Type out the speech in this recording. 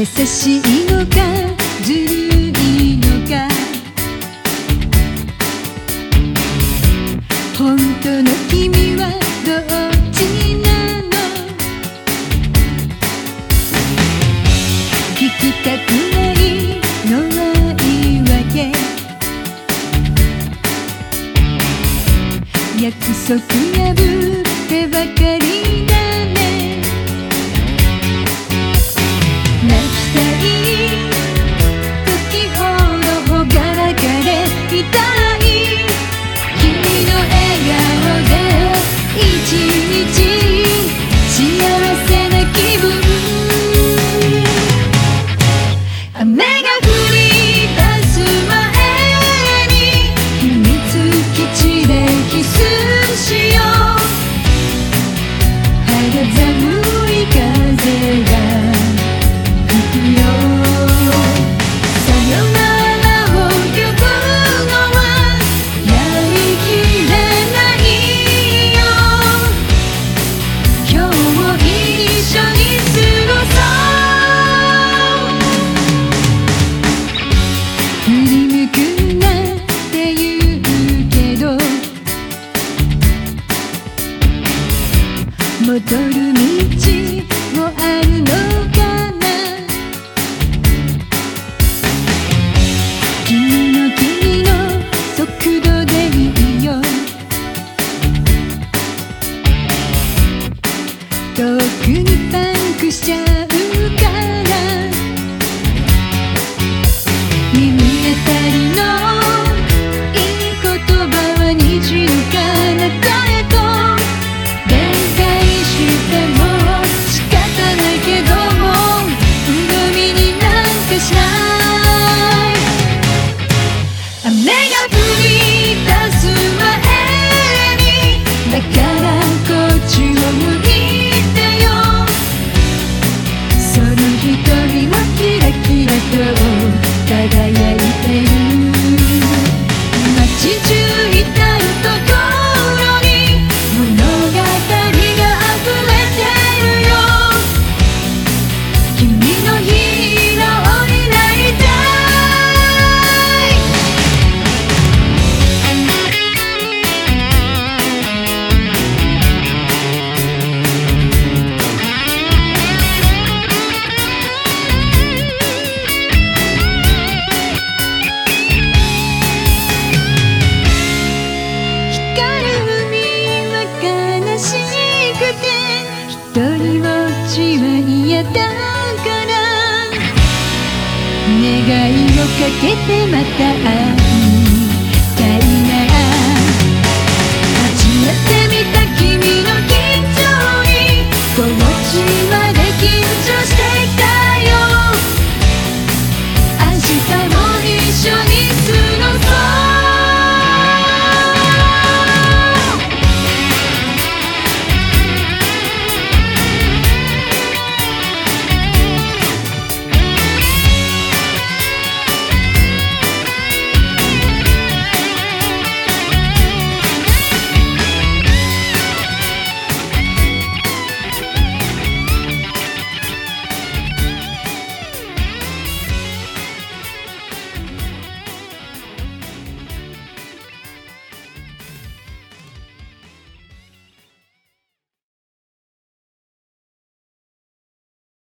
優しいのかずるいのか本当の君はどっちなの？聞きたくないのは言い訳約束破ってばかり踊る道願いをかけてまた会う